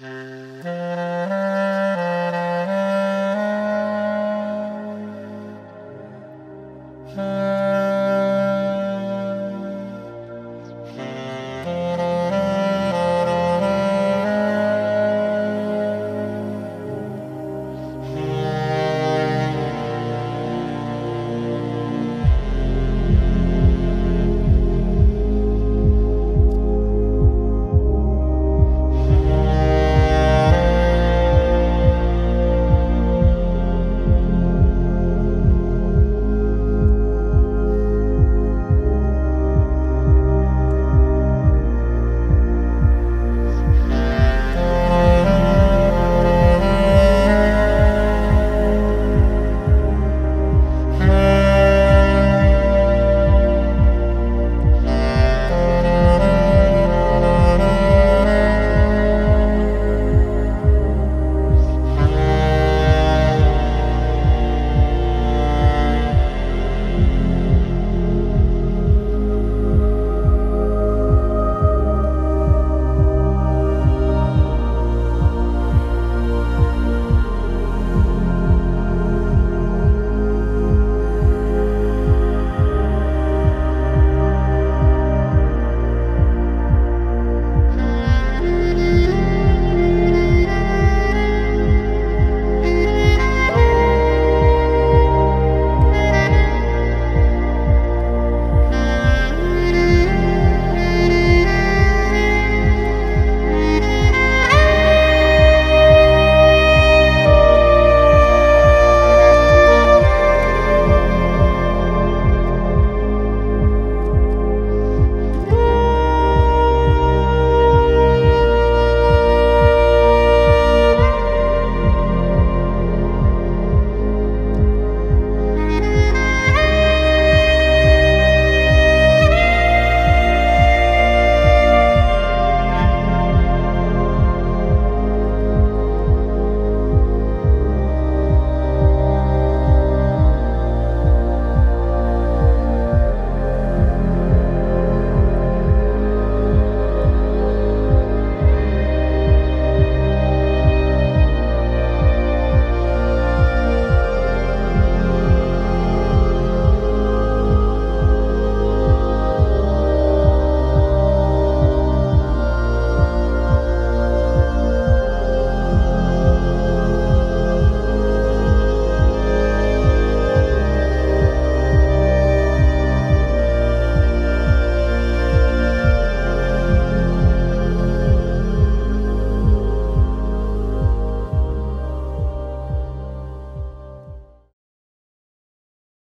Mm-hmm.